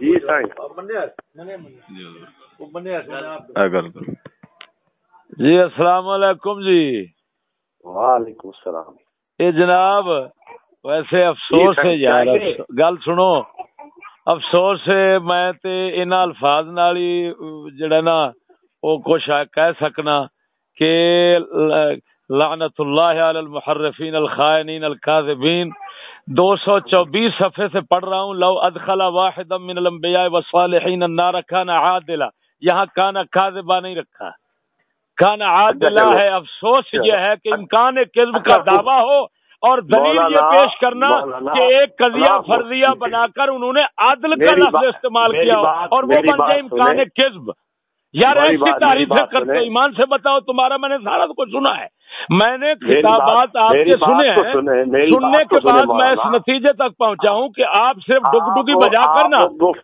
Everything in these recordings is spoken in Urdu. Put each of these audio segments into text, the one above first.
جی سائیں جی۔ السلام علیکم جی۔ وعلیکم السلام۔ یہ جناب ویسے افسوس ہے یار گل سنو۔ افسوس ہے میں تے ان الفاظ نال ہی جڑا نا او کچھ کہہ سکنا کہ لعنت اللہ علی المحرفین الخائنین الكاذبین دو سو چوبیس صفحے سے پڑھ رہا ہوں لو ادخلا واحد من الانبیاء والصالحین النار کان عادلا۔ یہاں کان کاذبا نہیں رکھا۔ کان عادلا ہے افسوس یہ ہے کہ امکان کذب کا دعویٰ ہو اور دلیل یہ پیش کرنا کہ ایک قضیہ فرضیہ بنا کر انہوں نے عادل کا لفظ استعمال کیا اور وہ بن جائے امکان کذب۔ یار ایسی تعریف کرتے ایمان سے بتاؤ تمہارا میں نے سارا کچھ سنا ہے۔ میں نے خطابات آپ کے سنے ہیں سننے کے بعد میں اس نتیجے تک پہنچا ہوں کہ آپ صرف ڈگ ڈگی بجا کر نا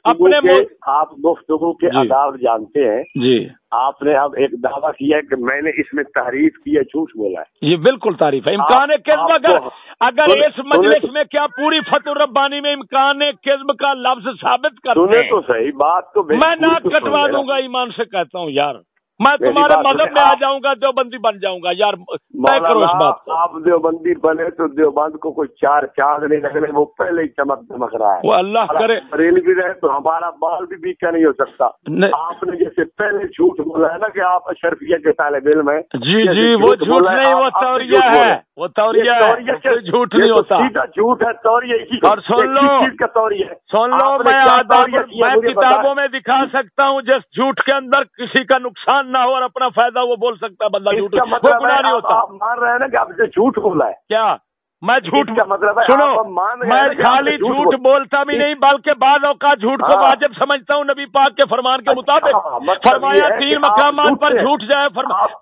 اپنے آپ گفتگو کے جی۔ آداب جانتے ہیں۔ جی۔ آپ نے اب ایک دعویٰ کیا ہے کہ میں نے اس میں تعریف کی ہے جھوٹ بولا ہے۔ یہ بالکل تعریف ہے۔ امکان قسم اگر اگر اس مجلس میں کیا پوری فتح ربانی میں امکان قسم کا لفظ ثابت کر سنے تو صحیح بات تو میں ناک کٹوا دوں گا ایمان سے کہتا ہوں یار۔ میں تمہارے مذہب میں آ جاؤں گا دیوبندی بن جاؤں گا یار طے کرو اس بات آپ دیوبندی بنے تو دیوبند کو کوئی چار چاند نہیں لگ رہے وہ پہلے ہی چمک دمک رہا ہے۔ وہ اللہ کرے۔ ریل بھی رہے تو ہمارا بال بھی بیچا نہیں ہو سکتا۔ آپ نے جیسے پہلے جھوٹ بولا ہے نا کہ آپ اشرفیہ کے طالب علم ہیں جی جی وہ جھوٹ نہیں وہ توریہ ہے وہ توریہ یہ ہے جھوٹ نہیں ہوتا۔ سیدھا جھوٹ ہے توریہ اور سن لو سن لو میں میں کتابوں میں دکھا سکتا ہوں جس جھوٹ کے اندر کسی کا نقصان نہ ہو اور اپنا فائدہ وہ بول سکتا ہے بندہ جھوٹ وہ مطلب گناہ ہے نہیں ہوتا۔ مان رہے ہیں نا کہ آپ سے جھوٹ بولا ہے۔ کیا؟ میں جھوٹ مطلب ہے سنو میں خالی جھوٹ جھوٹ بول- بولتا بھی نہیں بلکہ بعض اوقات جھوٹ کو ہاں۔ واجب سمجھتا ہوں نبی پاک کے فرمان کے اچھا، مطابق۔ مطلب فرمایا ہے تین مقامات پر جھوٹ جائے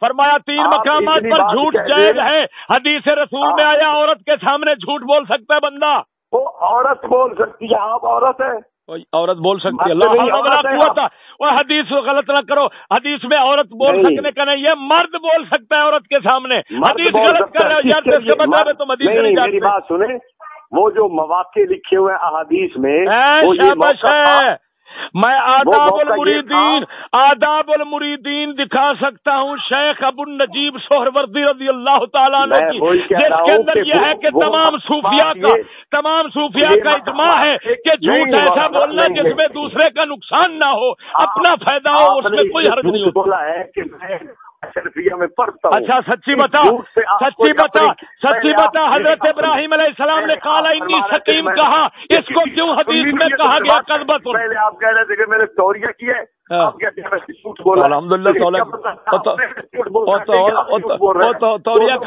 فرمایا تین مقامات پر جھوٹ جائز۔ ہے۔ حدیث رسول میں آیا عورت کے سامنے جھوٹ بول سکتا ہے بندہ۔ وہ عورت بول سکتی ہے آپ عورت ہیں۔ کوئی عورت بول سکتی ہے ہے حدیث کو غلط نہ کرو حدیث میں عورت بول۔ سکنے کا نہیں یہ مرد بول سکتا ہے عورت کے سامنے۔ حدیث غلط کر رہے ہے، ہے تم حدیث نہیں بات سنیں وہ جو مواقع لکھے ہوئے احادیث میں میں آداب المریدین آداب المریدین دکھا سکتا ہوں شیخ ابو النجیب سہروردی رضی اللہ تعالیٰ عنہ میں کی جس کے اندر یہ ہے کہ تمام صوفیاء کا تمام صوفیاء کا اجماع ہے کہ جھوٹ ایسا بولنا جس میں۔ دوسرے کا نقصان نہ ہو اپنا فائدہ ہو اس نے میں کوئی حرج نہیں ہوتا میں پڑھتا ہوں اچھا سچی بتا سچی بتا سچی بتا حضرت ابراہیم۔ علیہ السلام نے کالا انی سکیم کہا اس کو کیوں حدیث میں کہا گیا۔ قذبت پہلے آپ کہہ رہے تھے کہ میں نے توریہ کی ہے ہاں۔ آپ کہتے ہیں میں جھوٹ بولا الحمدللہ تو اس کا مطلب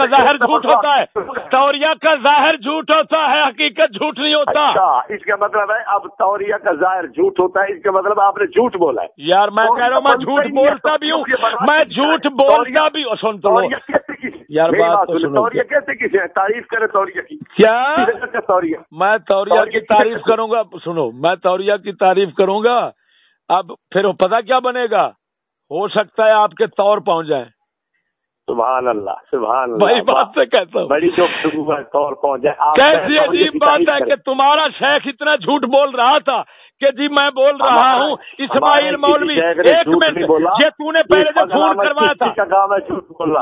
ظاہر جھوٹ مطلب- ہوتا ہے توریہ کا ظاہر جھوٹ ہوتا ہے حقیقت جھوٹ نہیں ہوتا اچھا اس کا مطلب ہے اب توریہ کا ظاہر جھوٹ ہوتا ہے اس کا مطلب آپ نے جھوٹ بولا ہے یار میں کہہ رہا ہوں میں جھوٹ بولتا بھی ہوں میں جھوٹ۔ بولتا بھی ہوں سن تو لو توریہ کہتے کسی یار بات۔ توریہ کہتے کسی تعریف کرے توریہ کی کیا میں توریہ کی تعریف کیسے- کروں گا سنو میں توریہ کی تعریف کروں گا اب پھر وہ پتا کیا بنے گا؟ ہو سکتا ہے آپ کے طور پہنچ جائیں۔ سبحان اللہ سبحان اللہ۔ بھائی بات سے کہتا ہوں۔ بڑی ہے طور پہنچ جائے کیسی عجیب بات ہے۔ کہ تمہارا شیخ اتنا جھوٹ بول رہا تھا کہ جی میں بول رہا ہوں اسماعیل مولوی ایک منٹ۔ یہ تو نے پہلے فون کروایا تھا۔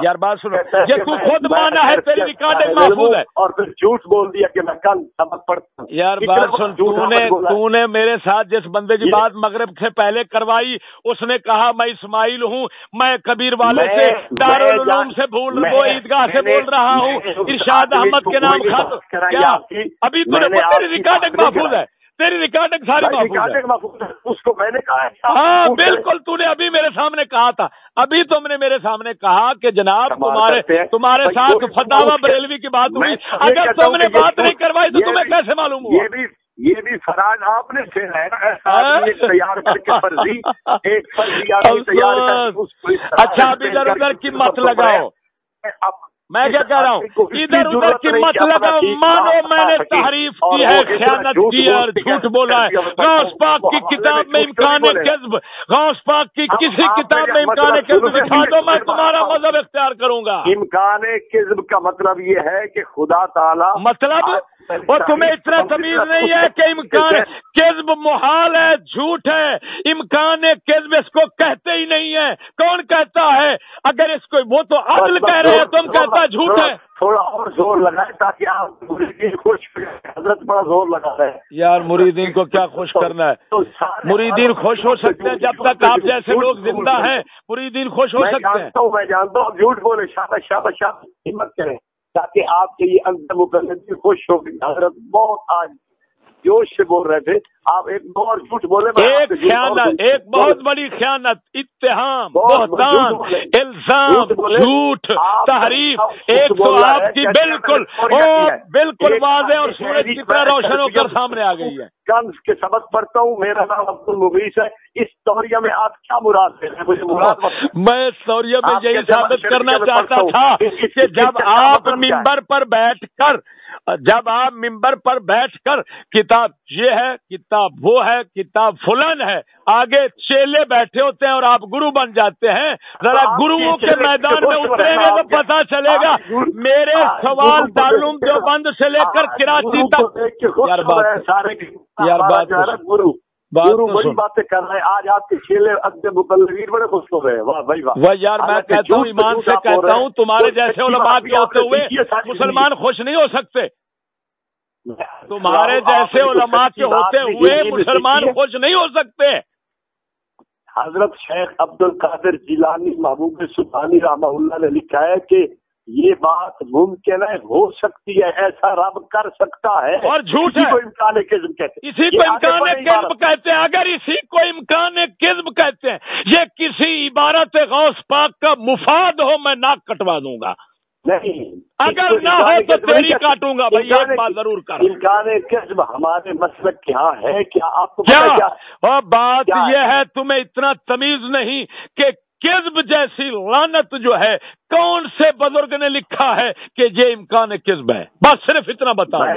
یار بات سنو یہ تو خود مانا ہے تیری ریکارڈنگ محفوظ ہے۔ اور پھر جھوٹ بول دیا کہ میں کل سبق پڑھتا ہوں۔ یار بات سن تو نے۔ تو نے میرے ساتھ جس بندے کی بات مغرب سے پہلے کروائی اس نے کہا میں اسماعیل ہوں میں کبیر والے سے دارالعلوم سے بھول وہ عیدگاہ سے بول رہا ہوں۔ ارشاد احمد کے نام خط کیا؟ ابھی تو نے ریکارڈنگ محفوظ۔ ہے۔ تیری ریکارڈنگ ساری محفوظ ہے۔ ریکارڈنگ محفوظ ہے، اس کو میں نے کہا ہاں۔ بالکل تو نے ابھی میرے سامنے کہا تھا۔ ابھی تم نے میرے سامنے کہا کہ جناب تمہارے۔ تمہارے ساتھ کوئی- بریلوی کی بات ہوئی۔ اگر تم نے بات نہیں کروائی تو تمہیں کیسے معلوم ہوا؟ یہ بھی فراج آپ نے چھیڑا ہے۔ ہاں؟ تیار کر کے فرضی ایک فرضی تیار اچھا ادھر ادھر کی مت لگاؤ۔ میں کیا کہہ رہا ہوں ادھر ادھر کی ٹھیک مانو میں نے تحریف اور کی ہے خیانت کی ہے اور جھوٹ بولا ہے۔ غوث پاک کی کتاب میں جھوٹ امکان۔ کذب غوث پاک کی کسی کتاب میں امکان مطلب کذب دکھا دو میں تمہارا۔ مذہب اختیار کروں گا۔ امکان کذب کا مطلب یہ ہے کہ خدا تعالی مطلب؟ وہ تمہیں اتنا تمیز نہیں ہے کہ امکان محال ہے جھوٹ ہے۔ امکان کذب اس کو کہتے ہی نہیں ہے۔ کون کہتا ہے؟ اگر اس کو وہ تو عدل کہہ رہے ہیں تم کہتا جھوٹ ہے۔ تھوڑا اور زور لگائے تاکہ آپ مریدین خوش حضرت بڑا زور لگا رہے ہیں۔ یار مریدین کو کیا خوش کرنا ہے؟ مریدین خوش ہو سکتے ہیں جب تک آپ جیسے لوگ زندہ ہیں۔ مریدین خوش ہو سکتے ہیں۔ میں جانتا ہوں جھوٹ بولے شابش شابش شابش ہمت کریں تاکہ آپ کے یہ اندر مقدس خوش ہو گئی حضرت بہت آج جوش سے بول رہے تھے۔ آپ ایک بہت جھوٹ بولے ایک خیانت ایک بہت بڑی خیانت اتحام بہتان الزام جھوٹ تحریف ایک تو آپ کی بالکل بالکل واضح اور سورج کی طرح روشن ہو کر سامنے آ گئی ہے۔ کنس کے سبق پڑھتا ہوں میرا نام عبد المبیس ہے۔ اس دوریا میں آپ کیا مراد ہے مجھے مراد میں اس میں یہی ثابت کرنا چاہتا تھا کہ جب آپ ممبر پر بیٹھ کر جب آپ ممبر پر بیٹھ کر کتاب یہ ہے کتاب وہ ہے کتاب فلن ہے آگے چیلے بیٹھے ہوتے ہیں اور آپ گرو بن جاتے ہیں۔ ذرا گروؤں کے میدان میں اتریں گے تو پتا چلے گا میرے سوال تعلوم جو بند سے لے کر کراچی تک۔ یار بات یار بات گرو۔ بڑی باتیں کر رہے ہیں۔ آج آپ کے چیلے بڑے خوش ہو رہے ہیں۔ واہ بھائی واہ۔ یار میں کہتا ہوں ایمان سے کہتا ہوں تمہارے جیسے علماء کے ہوتے ہوئے مسلمان خوش نہیں ہو سکتے۔ تمہارے جیسے علماء کے ہوتے ہوئے مسلمان خوش نہیں ہو سکتے۔ حضرت شیخ عبد القادر جیلانی محبوب سلطانی رحمہ اللہ نے لکھا ہے کہ یہ بات ممکن ہے ہو سکتی ہے ایسا رب کر سکتا ہے۔ اور جھوٹ کو امکان قسم کہتے ہیں۔ اسی کو امکان قسم کہتے ہیں۔ اگر اسی کو امکان قسم کہتے ہیں یہ کسی عبارت غوث پاک کا مفاد ہو میں ناک کٹوا دوں گا۔ نہیں اگر نہ ہو تو تیری کاٹوں گا بھائی ایک بات ضرور کر۔ امکان قسم ہمارے مسلک کیا ہے کیا آپ کو بات یہ ہے تمہیں اتنا تمیز نہیں کہ کذب جیسی لانت جو ہے کون سے بزرگ نے لکھا ہے کہ یہ امکان کذب ہے؟ بس صرف اتنا بتا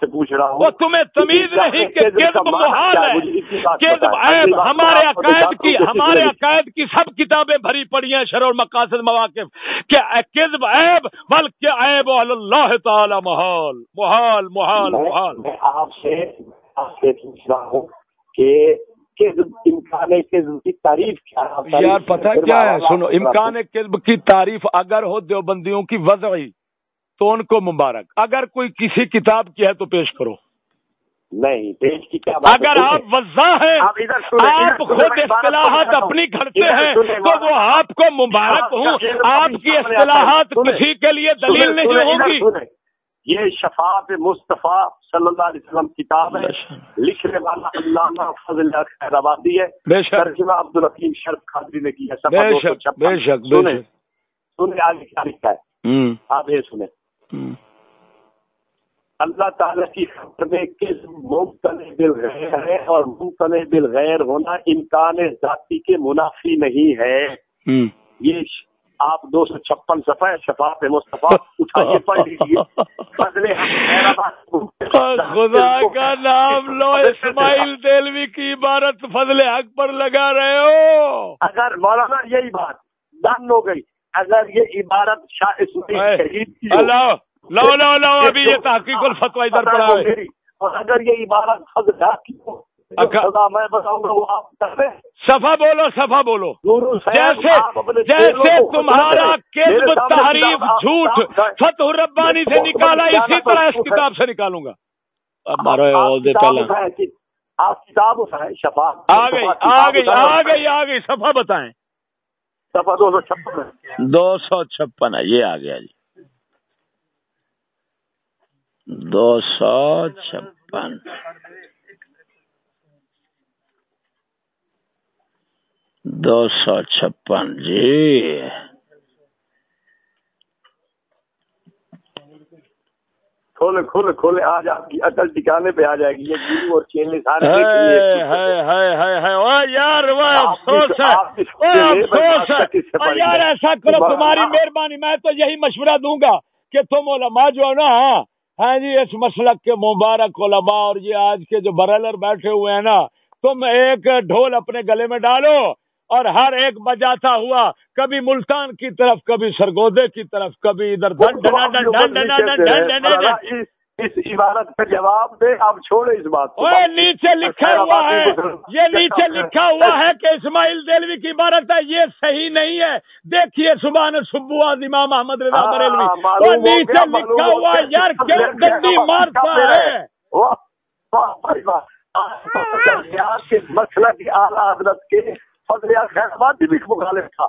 سے پوچھ رہا ہوں۔ وہ تمہیں تمیز نہیں کہ کذب محال ہے؟ کذب عیب ہمارے عقائد کی ہمارے عقائد کی سب کتابیں بھری پڑی ہیں شرور مقاصد مواقع کہ کذب عیب بلکہ عیب اللہ تعالی محال۔ محال محال محال۔ آپ سے آپ سے پوچھ رہا ہوں کہ امکان قزب کی تعریف کیا یار پتہ کیا ہے؟ سنو امکان قزب کی تعریف اگر ہو دیوبندیوں کی وضعی تو ان کو مبارک۔ اگر کوئی کسی کتاب کی ہے تو پیش کرو۔ نہیں پیش کی کیا اگر آپ وضع ہیں آپ خود اصطلاحات اپنی کرتے ہیں تو وہ آپ کو مبارک ہوں۔ آپ کی اصطلاحات کسی کے لیے دلیل نہیں ہوگی۔ یہ شفاعت مصطفیٰ صلی اللہ علیہ وسلم کتاب ہے۔ لکھنے والا علامہ فضل خیر آبادی ہے۔ ترجمہ عبد الرحیم شرف خادری نے کیا سنیں۔ آگے کیا لکھا ہے۔ آپ یہ سنیں۔ اللہ تعالیٰ کی خبر میں کس ممکن بالغیر ہے اور ممکن بالغیر ہونا امکان ذاتی کے منافی نہیں ہے۔ یہ آپ دو سو چھپن صفحہ شفاف مصطفیٰ اٹھائیے پڑھ لیجیے خدا کا نام لو اسماعیل دلوی کی عبارت فضل حق پر لگا رہے ہو۔ اگر مولانا یہی بات ڈن ہو گئی اگر یہ عبارت شاہ شہید لو لو لو ابھی یہ تحقیق الفتوا ادھر پڑا ہے۔ اور اگر یہ عبارت فضل حق کی میں بتاؤں گا بولو سفا بولو۔ جیسے جیسے تمہارا کذب تحریف جھوٹ فتح ربانی سے نکالا اسی طرح اس کتاب سے نکالوں گا۔ آپ کتاب شفا آ گئی آ گئی آ گئی آ گئی سفا بتائیں۔ سفا دو سو چھپن دو سو چھپن ہے یہ آ گیا جی۔ دو سو چھپن۔ دو سو چھپن جی۔ کھولے کھولے کھولے آج آپ کی اٹل ٹکانے پہ آ جائے گی یہ اور سارے یار افسوس ہے یار ایسا کرو تمہاری مہربانی میں تو یہی مشورہ دوں گا کہ تم علماء جو ہے نا ہاں جی اس مسلک کے مبارک علماء اور یہ آج کے جو برالر بیٹھے ہوئے ہیں نا تم ایک ڈھول اپنے گلے میں ڈالو۔ اور ہر ایک بجاتا ہوا کبھی ملتان کی طرف کبھی سرگودے کی طرف کبھی ادھر اس عبارت کا جواب دے آپ چھوڑے اس بات کو نیچے لکھا ہوا ہے یہ نیچے لکھا ہوا ہے کہ اسماعیل دلوی کی عبارت ہے یہ صحیح نہیں ہے دیکھیے صبح صبح امام محمد رضا ہاں، بریلوی نیچے لکھا ہوا یار کیوں گندی مارتا ہے مسئلہ کی اعلیٰ حضرت کے فضل خیر آبادی بھی مخالف تھا۔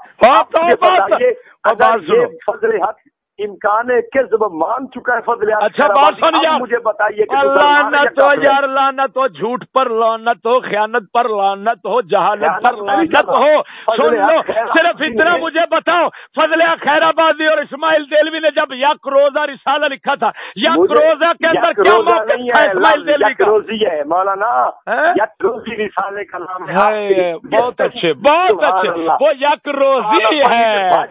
فضل حق امکان کذب مان چکا ہے فضل اچھا بات سن یار۔ مجھے بتائیے لانت ہو یار لانت ہو جھوٹ پر لانت ہو خیانت پر لانت ہو جہالت پر لانت ہو۔ سن لو صرف اتنا مجھے بتاؤ فضل خیر آبادی اور اسماعیل دلوی نے جب یک روزہ رسالہ لکھا تھا یک روزہ کے اندر کیا موقف تھا اسماعیل دلوی کا؟ روزی ہے مولانا ہاں؟ یک روزی رسالے کا نام ہے بہت اچھے بہت اچھے وہ یک روزی ہے۔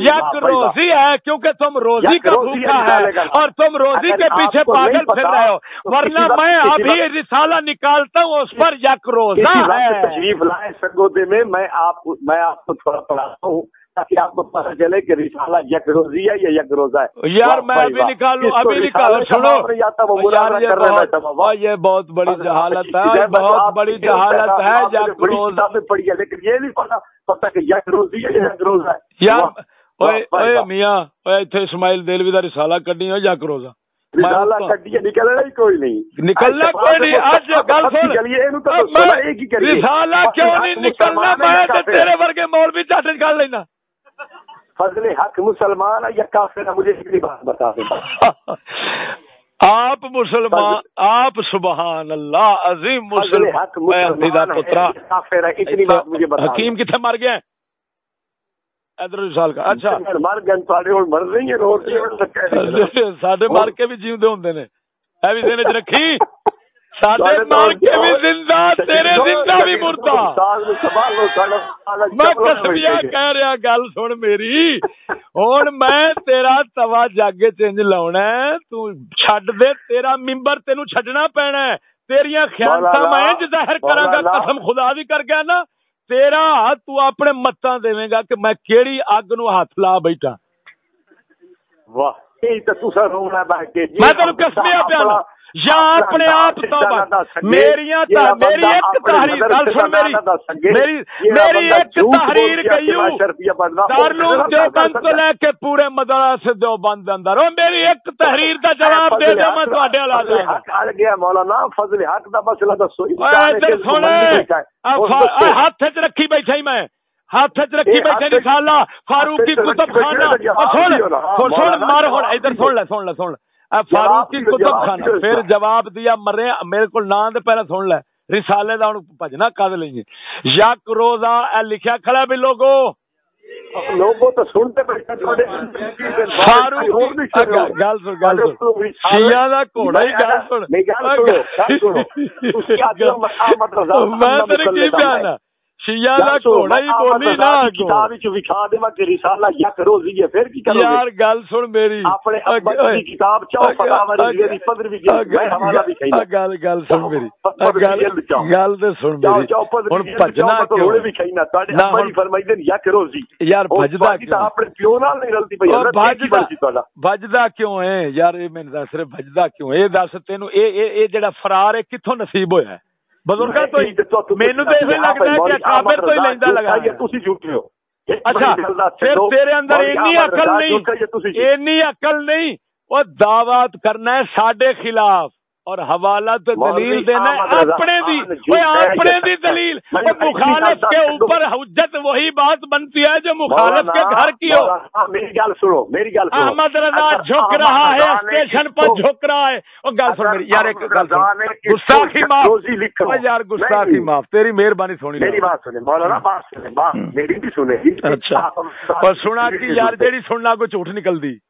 یک روزی ہے کیوں کیونکہ تم روزی کا بھوکا ہے اور تم روزی کے پیچھے پاگل پھر رہے ہو ورنہ میں ابھی رسالہ نکالتا ہوں اس پر یک روزہ ہے۔ تشریف لائے سگودے میں میں آپ میں آپ کو تھوڑا پڑھاتا ہوں تاکہ آپ کو پتا چلے کہ رسالہ یک روزی ہے یا یک روزہ ہے۔ یار میں ابھی نکالوں ابھی نکالوں سنو یہ بہت بڑی جہالت ہے بہت بڑی جہالت ہے یک روزہ پڑی ہے لیکن یہ نہیں پتا پتا کہ یک روزی ہے یا یک روزہ ہے۔ یار میاں اسماعیل دلوی کا کڈی ہو یا کروزا نکلنا کوئی نہیں کیوں نہیں نکلنا میں تیرے ورگے مولوی لینا فضل حق مسلمان یا کافر ہے مجھے اتنی بات بتا دیں آپ مسلمان آپ سبحان اللہ عظیم مسلمان حکیم کتنے مر گئے ادھر سال کا۔ اچھا۔ مر گئے مر رہی ہیں ساڈے مر کے بھی جیوندے ہوندے نے۔ اے بھی دینے چ رکھی۔ ساڈے مر کے بھی زندہ تیرے زندہ بھی مردہ۔ میں قسمیا کہہ رہا گل سن میری۔ ہن میں تیرا توا جگ چنج لاونا تو چھڈ دے تیرا ممبر تینو چھڈنا پینا ہے۔ تیریاں میں ظاہر کراں گا قسم خدا دی کر گیا نا۔ تیرا تو اپنے متا دے گا کہ میں کیڑی اگ نو ہاتھ لا بیٹھا واہ میں تین کسمیا پیا یا اپنے آپ میری میری ایک تحریر گل سن میری میری میری ایک تحریر گئی دارالعلوم دیوبند تو لے کے پورے مدرسے دیوبند اندر۔ او میری ایک تحریر دا جواب دے دے میں تواڈے والا حق آ گیا مولانا فضل حق دا مسئلہ دسو۔ ہاتھ وچ رکھی بیٹھا میں۔ ہاتھ چ رکھی بیٹھے انشاءاللہ فاروق کی کتب خانہ۔ سن سن مار ادھر سن لے سن لے سن لے۔ فاروق کی کتب خانہ پھر جواب دیا مرے میرے کو نام دے پہلے سن لے۔ رسالے دا ہن بھجنا کد لیں گے یک روزہ اے لکھیا کھڑا بھی لوگو۔ لوگوں تو سنتے فاروق گل سن گل سن۔ شیعہ دا گھوڑا ہی گل سن۔ میں تیرے کی بیان یار گل سن میری۔ کتاب گل گل سن میری۔ گل تو سن میری۔ بجنا یار بجدا بجدا کیوں؟ ہے یار میرے دس رہے بجدا کیوں؟ یہ دس تین یہ جڑا فرار ہے کتوں نصیب ہوا ہے؟ بزرگ تو یہ لگتا ہے کہ کافر تو ہی لینا لگا جھوٹے ہو؟ اچھا پھر تیرے اندر اینی عقل نہیں؟ اینی عقل نہیں؟ وہ دعوت کرنا ہے ساڈے خلاف۔ اور حوالہ تو دلیل دینا اپنے دی اپنے دی دلیل۔ مخالف کے اوپر حجت وہی بات بنتی ہے جو مخالف کے گھر کی ہو۔ میری گل سنو میری گل احمد رضا جھک رہا ہے اسٹیشن پر جھک رہا ہے۔ وہ گل سن میری یار ایک گل سن۔ گستاخی معاف۔ یار گستاخی معاف۔ تیری مہربانی سونی میری بات سنے مولانا بات سنے میری بھی سنے اچھا۔ اور سنا کہ یار جیڑی سننا کو جھوٹ نکل دی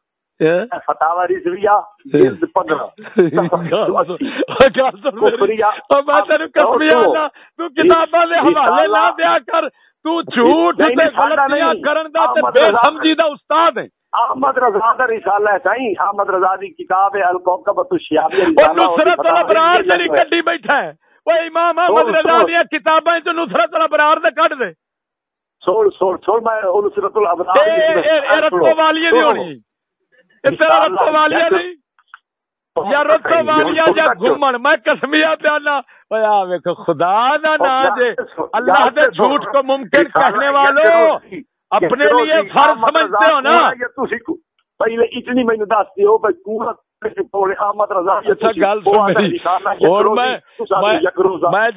فتاوا رضویہ پندرہ۔ کتاباں حوالے نہ دیا کر۔ تو جھوٹ تے غلطیاں کرن دا تے بے سمجھی دا استاد ہے احمد رضا دا رسالہ ہے سائیں احمد رضا دی کتاب ہے الکوکب الشیاب او نصرت الابرار جڑی کڈی بیٹھا ہے۔ او امام احمد رضا دی کتاباں چ نصرت الابرار دے کڈ دے۔ چھوڑ چھوڑ چھوڑ میں نصرت الابرار والی دی ہونی۔ تیرا نہیں۔ یا والیا گھومن۔ میں کسمیا پیانا۔ ویکھو خدا دا نا جے اللہ دے جھوٹ کو ممکن کہنے والوں اپنے لیے فرض سمجھتے ہو نا۔ پہلے اتنی مینوں دس دیو بھائی پورا میں میں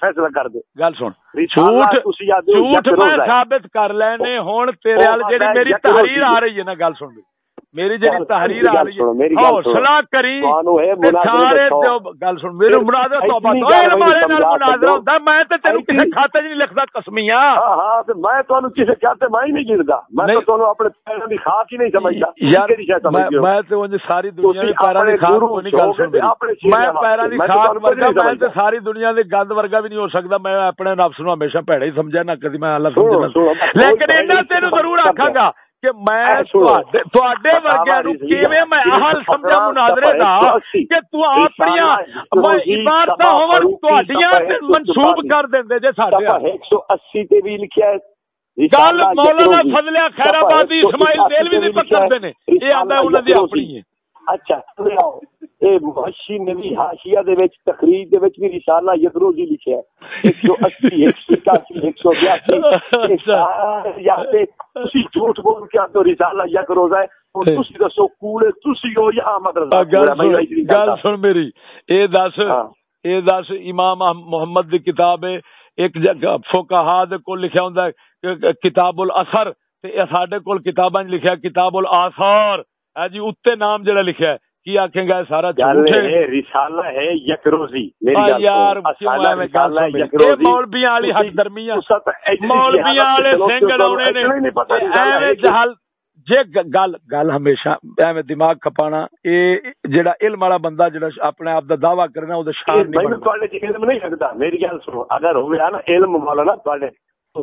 فیصلہ کر دے گل سن جھوٹ میں ثابت کر لینے تیرے میری تحریر آ رہی ہے نا گل سن میری جی تحریر آ رہی ہے حوصلہ کری سارے گل سن میرے مناظر تو ہمارے نال مناظر ہوندا میں تے کسے کھاتے نہیں لکھدا قسمیاں۔ ہاں ہاں تے میں تانوں کسے کھاتے میں ہی نہیں میں تو تانوں اپنے پیراں دی خاک ہی نہیں سمجھدا۔ یار میں تے اونج ساری دنیا دی پیراں دی خاک کو نہیں گل سن میں پیراں دی خاک ورگا میں تے ساری دنیا دے گند ورگا بھی نہیں ہو سکدا میں اپنے نفس نو ہمیشہ ہی سمجھا نہ کدی میں اللہ سمجھنا۔ لیکن تینو ضرور آکھاں گا کہ میں تواڈے ورگے نو کیویں میں حال سمجھا مناظرے دا؟ کہ تو اپنی میں عبارت ہون تواڈیاں منسوب کر دیندے جے ساڈے 180 تے بھی لکھیا ہے۔ گل مولانا فضل خیر آبادی اسماعیل دلوی دی پکڑ دے نے۔ اے آندا انہاں دی اپنی ہے۔ اچھا اے محشی نے بھی حاشیہ دے وچ تقریر دے وچ بھی رسالہ یدروزی لکھیا ہے۔ 180 181 182 یا تے تسی جھوٹ بول کے تو رسالہ یک روزہ ہے۔ تسی دسو کوڑے تسی ہو یا گل سن میری۔ اے دس اے دس امام محمد دی کتاب ہے۔ ایک جگہ فقہا دے کو لکھیا ہوندا ہے کتاب الاثر تے ساڈے کول کتاباں لکھیا کتاب الاثار۔ جی اتنے نام جڑا لکھا ہے۔ کی آخیں گا؟ سارا ہے۔ رسالہ ہے یکروزی یار مولبیاں والی حق درمیاں۔ مولبیاں والے سنگ ڈونے نے۔ جہل جے گل گل ہمیشہ ایویں دماغ کھپانا اے جڑا علم والا بندہ جڑا اپنے آپ دا دعویٰ کرنا او دے شان نہیں میں تواڈے علم نہیں سکدا میری گل سنو۔ اگر ہوے نا علم مولانا تواڈے تو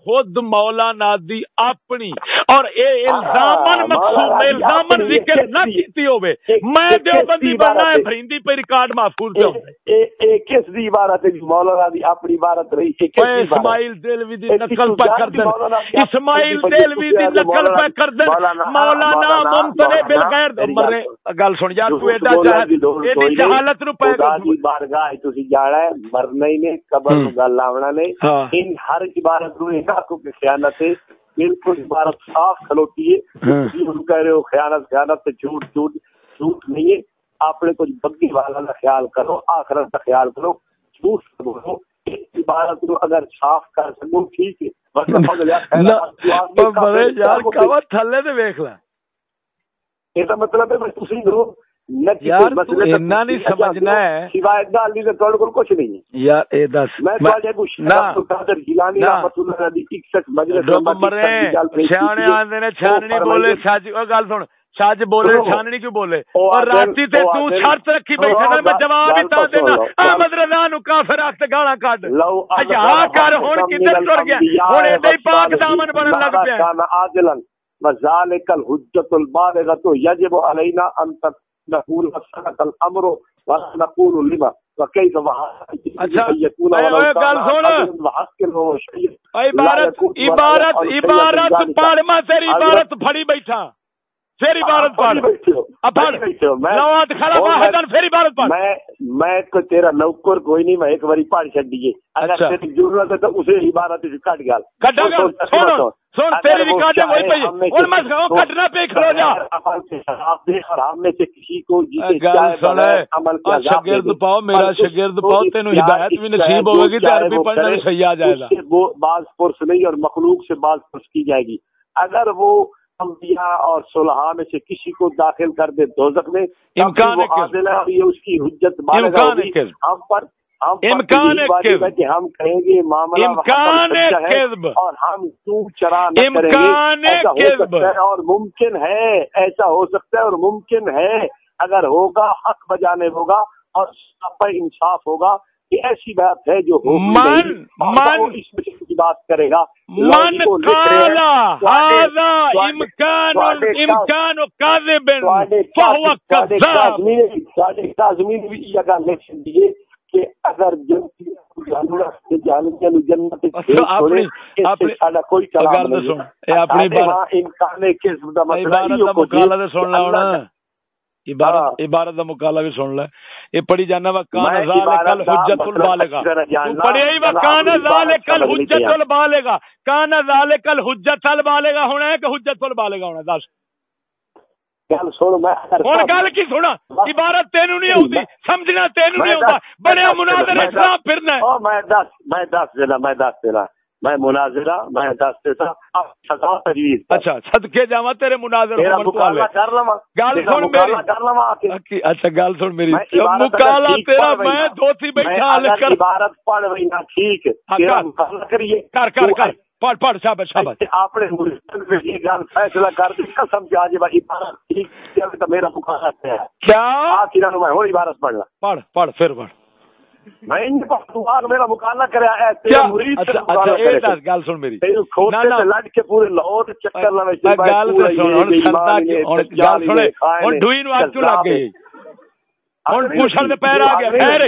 خود مولانا دی اپنی اور اے الزامن مقصود الزامن ذکر نہ کیتی ہوے میں دیوبندی بننا ہے بھریندی پہ ریکارڈ محفوظ تے اے اے کس دی عبارت ہے مولانا دی اپنی عبارت رہی ہے کس دی اسماعیل دلوی دی نقل پہ کر دے اسماعیل دلوی دی نقل پہ کر دے مولانا ممتنے بالغیر مرے۔ گل سن یار تو ایڈا ایڈی جہالت نو پے بارگاہ تسی جانا ہے مرنا ہی نے قبر گل آونا نہیں۔ ہاں۔ ان ہر عبارت نو کو کی خیانت ہے بالکل عبارت صاف کھلوتی ہے ہاں۔ کہہ رہے ہو خیانت خیانت سے جھوٹ جھوٹ جھوٹ نہیں ہے۔ آپ نے کچھ بگی والا کا خیال کرو آخرت کا خیال کرو جھوٹ بولو۔ عبارت کو اگر صاف کر سکو ٹھیک ہے۔ مطلب ہے یار اتنا نہیں سمجھنا ہے۔ سوائے گل دی تے کول کچھ نہیں ہے۔ یار اے دس میں تواڈے کو شاہ قادر گیلانی رحمتہ اللہ دی 61 مجلس نمبر چھانے آندے نے چھاننی بولے۔ سچ او گل سن۔ سچ بولے چھاننی کیوں بولے؟ اور راتی تے تو شرط رکھی بیٹھے نا میں جواب ہی تا دینا احمد رضا نو کافر وقت گالاں کڈ۔ اجا کر ہن کدھر ٹر گیا۔ ہن اے دے پاک دامن بنن لگ پیا۔ وذالک الحجۃ البالغۃ یجب علینا ان نقول صدق الامر ونقول لما وكيف اچھا گل سن۔ عبارت عبارت عبارت پڑھ میں تیری عبارت پھڑی بیٹھا۔ پھر عبارت پڑھ۔ واحدن پھر عبارت پڑھ۔ میں میں کو تیرا نوکر کوئی نہیں میں ایک باری پڑھ چھڈیے اگر تیری ضرورت ہے تو اسے عبارت کٹ گل۔ کٹ گل سن۔ سن تیری ریکارڈنگ وہی پئی ہن میں کہوں کٹنا پہ جا۔ حرام میں سے کسی کو شاگرد پاؤ میرا شاگرد پاؤ تینو ہدایت بھی نصیب ہوے گی تے عربی پڑھنا بھی صحیح آ جائے گا وہ بعض پرس نہیں اور مخلوق سے بعض پرس کی جائے گی۔ اگر وہ انبیاء اور صلحاء میں سے کسی کو داخل کر دے دوزخ میں امکان ہے اس کی حجت ہم پر امکان ہم کہیں گے امکان اور ہم چرا امکان اور ممکن ہے ایسا ہو سکتا ہے اور ممکن ہے۔ اگر ہوگا حق بجانے ہوگا اور انصاف ہوگا۔ کہ ایسی بات ہے جو من من کی بات کرے گا۔ من امکان امکان بھی یہ دیجیے کہ اگر عبارت کا مکالا بھی سن لے۔ یہ پڑھی جانا وا کان کل حجت البالغ پڑھیا کان کل حجت البالغ کان کل حجت البالغ ہونا ہے کہ حجت البالغ ہونا دس۔ گل سن میں گل کی سنا؟ عبارت تین نہیں آتی سمجھنا تین نہیں آتا بڑے مناظر اسلام پھرنا میں دس میں دس دینا میں دس دینا میں مناظرہ میں دس دیتا سزا تجویز اچھا صدقے جاواں تیرے مناظر کر لواں۔ گل سن میری۔ کر لواں اچھا گل سن میری۔ مکالا تیرا میں دوتی بیٹھا کر۔ عبارت پڑھ وئی نا ٹھیک۔ کریے۔ کر کر کر۔ پڑھ پڑھ شابش شابش آپ نے یہ گل فیصلہ کر دی قسم سے آج عبارت ٹھیک تو میرا مکالا ہے۔ کیا؟ آخر میں اور عبارت پڑھنا پڑھ پڑھ پھر پڑھ۔ میں میرا مکالا کرا گل سن میری۔ لڑ کے پورے لاہور چکر لگے پیر آ گیا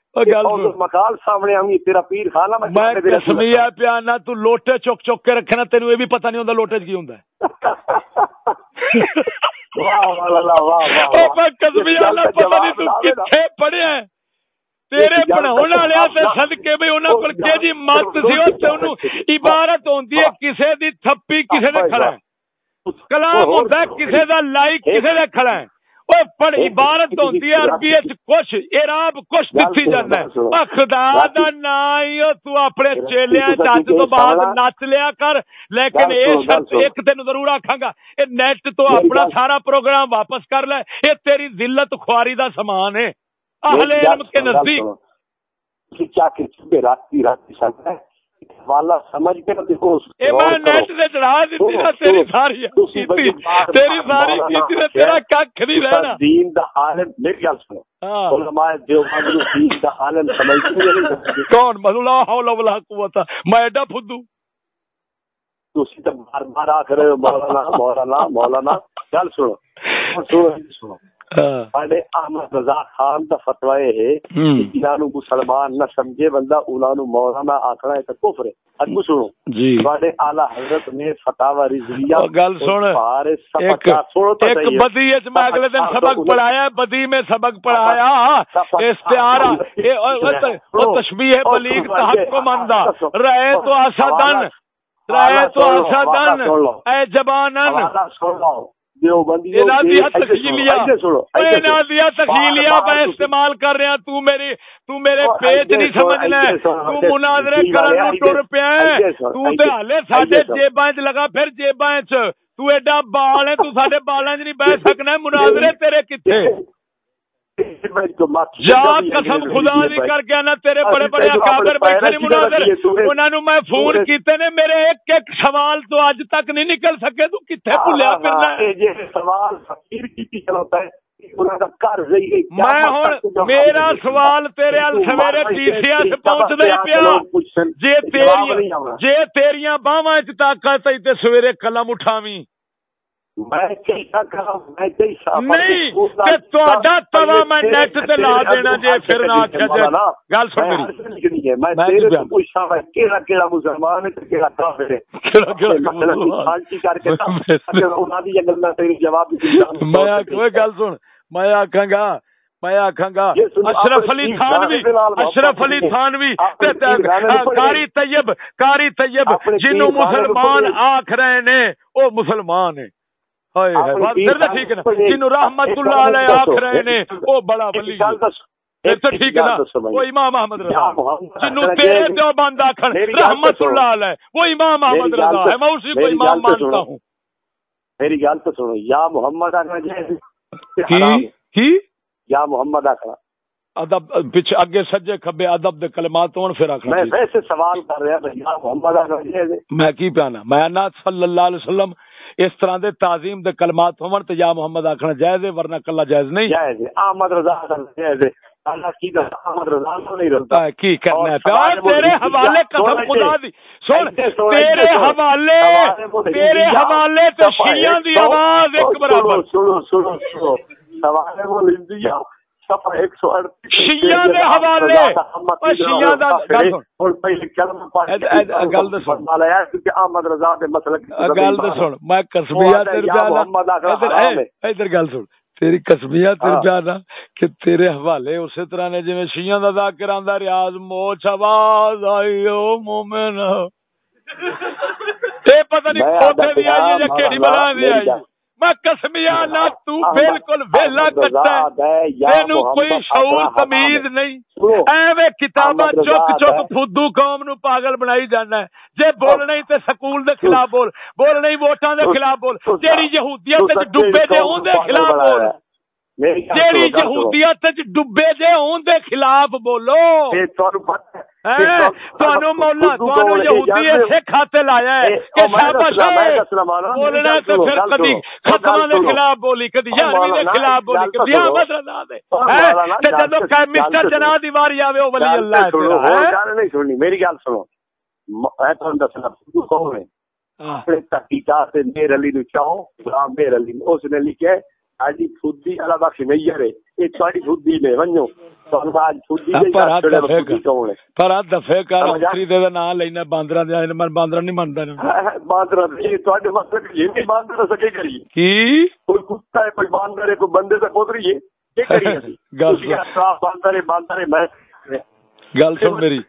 مکال سامنے آؤں گی تیرا پیر خانہ میں کسمیا پیا نہ تو لوٹے چک چک کے رکھنا تینو یہ بھی پتہ نہیں ہوندا لوٹے کی ہوندا ہے پڑھیا تیرے پڑھاؤن والے تے صدقے بھی انہاں کول مت سی تے اونوں عبارت ہوندی ہے کسے دی تھپی کسے دے کھڑا ہے کلام ہوندا ہے کسے دا لائک کسے دے کھڑا ہے پر عبارت ہے عربی کچھ اعراب کچھ دتی جانا ہے۔ خدا دا نا تو اپنے چیلیاں چچ تو بعد نچ لیا کر لیکن اے شرط ایک تین ضرور آکھاں گا۔ اے نیٹ تو اپنا سارا پروگرام واپس کر لے۔ اے تیری ذلت خواری دا سامان ہے۔ اہل علم کے نزدیک۔ کیا کہ رات کی رات کی والا سمجھ کے دیکھو میں نیٹ سے چڑھا نا تیری ساری تیری ساری کیتی تیرا ککھ نہیں رہنا۔ دین دا میری گل سنو۔ علماء دیوبند نو دین دا عالم سمجھتے کون؟ لا حول ولا قوت۔ میں ایڈا فدو۔ تسی بار بار آ ہو مولانا مولانا مولانا۔ گل سنو۔ سنو سنو۔ ساڈے احمد رضا خان دا فتوا ہے انہاں نو مسلمان نہ سمجھے بندہ انہاں نو مولانا آکھنا ہے تے کفر ہے۔ اگو سنو۔ جی. ساڈے اعلی حضرت نے فتاوا رضویہ گل سن. ایک ایک بدی وچ میں اگلے دن سبق پڑھایا بدی میں سبق پڑھایا۔ استعارہ او تشبیہ بلیغ تحقق مندا رہے تو اسدن رہے تو اسدن اے جبانن۔ استعمال کر رہا تو میرے پیج نہیں سمجھنا تو مناظرے کرن ٹر پیا تو تے ہلے ساڈے جیباں وچ لگا پھر جیباں وچ۔ تو ایڈا بال ہے تو ساڈے بالاں وچ نہیں بیٹھ سکنا مناظرے تیرے کتے قسم خدا نہیں کر کے نا تیرے بڑے بڑے اکابر بیٹھے مناظر انہاں نو میں فون کیتے نے میرے ایک ایک سوال تو اج تک نہیں نکل سکے تو کتے بھولیا پھرنا ہے؟ سوال فقیر کی چلتا ہے میں ہوں میرا سوال تیرے سویرے ڈی سی ایس پہنچ دے پیا۔ جے تیری جے تیریاں باواں طاقت ہے تے سویرے قلم اٹھاویں۔ میں میں آکھاں گا میں آخا گا اشرف علی تھانوی اشرف علی تھانوی کاری طیب کاری طیب جنوں مسلمان آخ رہے نے او مسلمان ہے ٹھیک ہے جنوں رحمت اللہ علیہ آخ رہے نے او بڑا ولی ٹھیک ہے نا وہ امام احمد رضا جنوں تیرے تو بند آخر رحمت اللہ علیہ وہ امام احمد رضا ہے۔ میں اسی کو امام مانتا ہوں۔ میری گل تو سنو یا محمد جائے کی؟ یا محمد آخر۔ ادب پیچھے اگے سجے کھبے ادب دے کلمات ہون پھر آخر میں ویسے سوال کر رہا ہوں یا محمد آخر میں کی پیانا؟ میں نا صلی اللہ علیہ وسلم اس طرح دے تعظیم دے کلمات ہون تے یا محمد آخنا جائز ہے ورنہ کلا جائز نہیں؟ جائز ہے۔ احمد رضا جائز ہے۔ کی کرنا ہے؟ تیرے حوالے قسم خدا دی۔ سن تیرے حوالے تیرے حوالے تے شیعہ دی آواز ایک برابر۔ سنو سنو سنو سوال۔ وہ تیری تیرا کہ تیرے حوالے اسی طرح نے جی شیاں کا ذاکر آندا ریاض موچ آواز آئی او مومن۔ اے پتہ نہیں کھوتے دی آئی یا کیڑی بلا دی آئی میں کسمیا نہ تو بالکل ویلا کٹا تینو کوئی شعور تمیز نہیں۔ ایویں کتاباں چک چک فدو قوم نو پاگل بنائی جانا ہے۔ جے بول نہیں تے سکول دے خلاف بول بول نہیں ووٹاں دے خلاف بول۔ تیری یہودیت تے ڈوبے دے اون دے خلاف بول۔ جیڑی یہودیت ڈبے دے اون دے خلاف بولو۔ تانوں مولا تانوں یہودی کھاتے لایا ہے کہ شاباش بولنا تے پھر کبھی ختماں دے خلاف بولی کبھی یارویں دے خلاف بولی کبھی احمد رضا دے۔ تے جدوں کہ مسٹر جناح دی واری آوے او ولی اللہ ہے گل نہیں سننی میری گل سنو۔ میں تھانوں دسنا ہے؟ اپنے تحقیقات میر علی نو چاہو غلام میر علی اس نے لکھا ہے آجی خودی اللہ بخش میئر ہے یہ تھوڑی خودی میں ونجو پر دفے کر اکری دے نام لینا باندرا دے من باندرا نہیں منتا باندرا تھوڑے یہ نہیں باندر سکے کری کی کوئی کتا ہے کوئی باندر ہے کوئی بندے سے پوتری ہے گل سن میری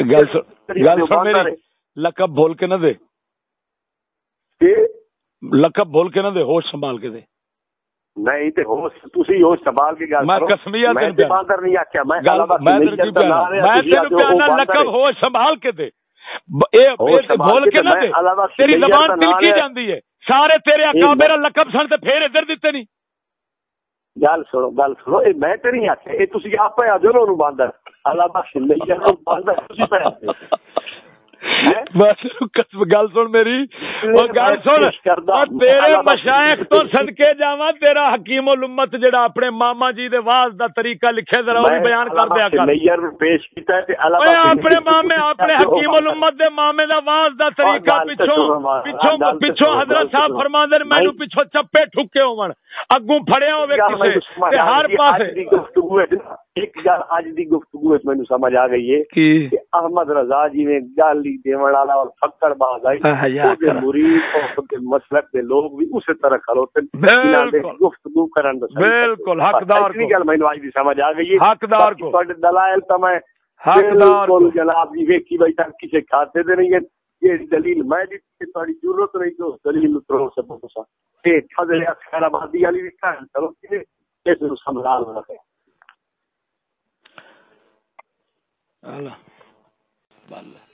گل سن میری لقب بول کے نہ دے لقب بول کے نہ دے ہوش سنبھال کے دے۔ نہیں تے ہوش تسی ہوش سنبھال کے گل میں قسمیہ میں تے باندر نہیں آکھیا میں گل میں تے میں تے پیانا لقب ہوش سنبھال کے دے۔ اے بول کے نہ دے۔ تیری زبان تلکی جاندی ہے۔ سارے تیرے اکابر لقب سن تے پھر ادھر دتے نہیں۔ گل سنو گل سنو اے میں تے نہیں آکھیا اے تسی اپ آ جو نو باندر۔ اللہ بخش نہیں باندر تسی پہ گل سن میری گل سن تیرے مشائق تو تیرا حکیم الامت جڑا اپنے ماما جی دے واز دا طریقہ لکھے ذرا وہ بیان کر دیا کر۔ پیش کیتا ہے اپنے مامے اپنے حکیم الامت دے مامے دا واز دا طریقہ پچھوں پچھوں پچھوں حضرت صاحب فرماندے مینوں پچھوں چپے ٹھکے ہون اگوں پھڑیا ہوے کسے ہر پاسے۔ ایک گل اج دی گفتگو وچ مینوں سمجھ آ گئی ہے کہ احمد رضا جی نے گل ہی دیون والا اور فکر باز آئی۔ او مرید او کے مسلک دے لوگ بھی اسی طرح کھلوتے بالکل۔ گفتگو کرن دا بالکل حقدار کو۔ گل مینوں اج دی سمجھ آ گئی ہے۔ حقدار کو۔ تواڈے دلائل تا میں حقدار کو۔ جناب جی ویکھی بھائی تک کسے کھاتے دے نہیں یہ دلیل میں دی تواڈی ضرورت نہیں تو دلیل ترو سے پوچھا کہ حضرت خیر آبادی والی بھی کہن چلو اس نو سنبھال رکھے۔ اللہ اقبال